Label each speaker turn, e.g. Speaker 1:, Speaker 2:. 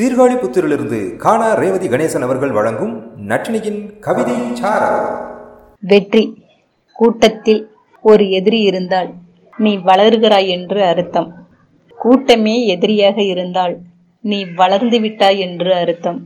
Speaker 1: சீர்காழிபுத்தூரிலிருந்து காணா ரேவதி கணேசன் அவர்கள் வழங்கும் நட்டினியின் கவிதை
Speaker 2: வெற்றி. கூட்டத்தில் ஒரு எதிரி இருந்தால் நீ வளர்கிறாய் என்று அர்த்தம். கூட்டமே எதிரியாக இருந்தால் நீ வளர்ந்து விட்டாய் என்று அர்த்தம்.